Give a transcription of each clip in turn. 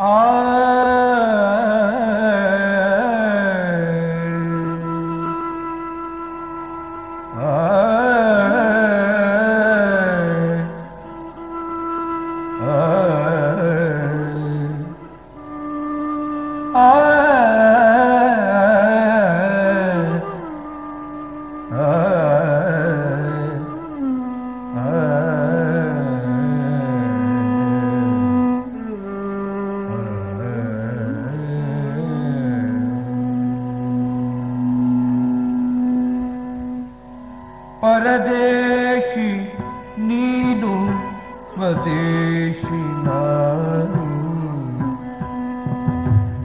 Ah परदेशि नानु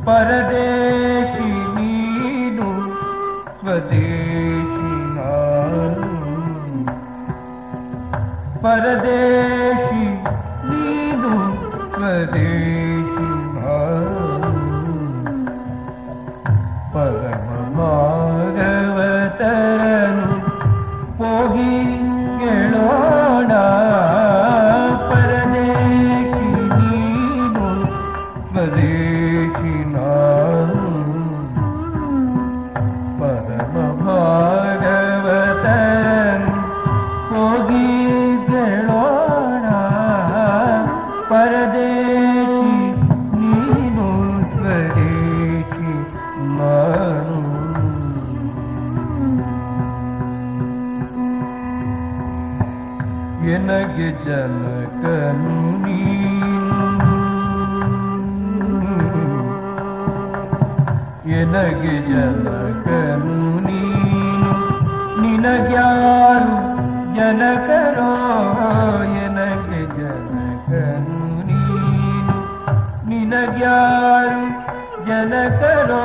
परदेशि नीदु स्वदेशि नानु परदेशि नीदु स्वदेशि ಎನಗೆ ಜನಕನು ಎನಗೆ ಜನಕನು ನೀನು ನಿನಗ್ಯಾರು ಜನಕರೋ ಎನಗೆ ಜನಕನು ನೀನು ನಿನಗ್ಯಾರು ಜನಕರೋ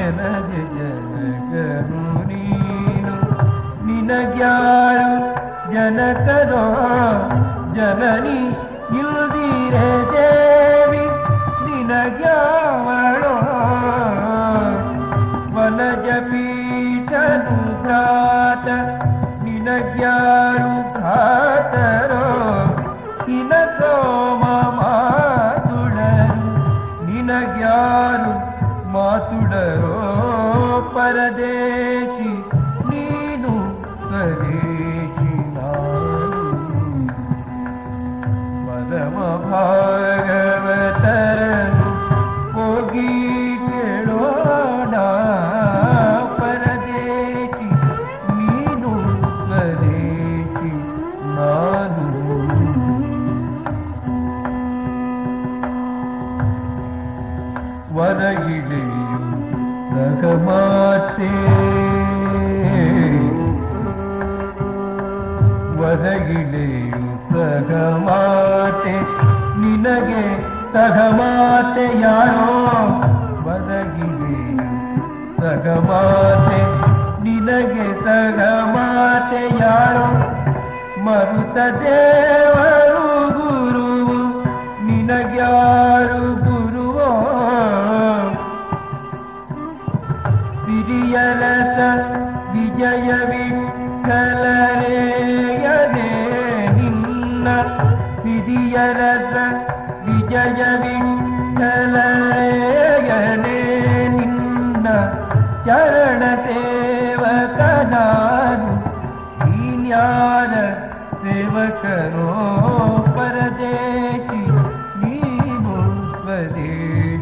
ಎನಗೆ ಜನಕನು ನೀನು ನಿನಗ್ಯಾರು ಭಜನ ಕರೋ ಜನನಿ ಇಲ್ದಿರೆ ದೇವಿ ನಿನಗ್ಯಾವಳೋ ವನಜ ಪೀಠನು ದಾತ ನಿನಗ್ಯಾರು ಖಾತರೋ ಇನ ಸೋಮ ಮಾತುಡರು ನಿನಗ್ಯಾರು ಮಾತುಡರೋ ಪರದೇಶಿ Prabha. ನಿನಗೆ ಸಗಮಾತೆ ಯಾರೋ ಬದಗಿದೆ ಸಗಮಾತೆ ನಿನಗೆ ಸಗಮಾತೆ ಯಾರೋ ಮರುತ ದೇವರು ಗುರು, ನಿನಗ್ಯಾರು ಗುರುವೋ? ಸಿರಿಯರಸ ವಿಜಯ ವಿಠಲರೇಯದೇ त्रिजयविं कलयणे निन्द चरणतेव कदाीन्यान सेवकरो परदेशि नीमो स्वदेश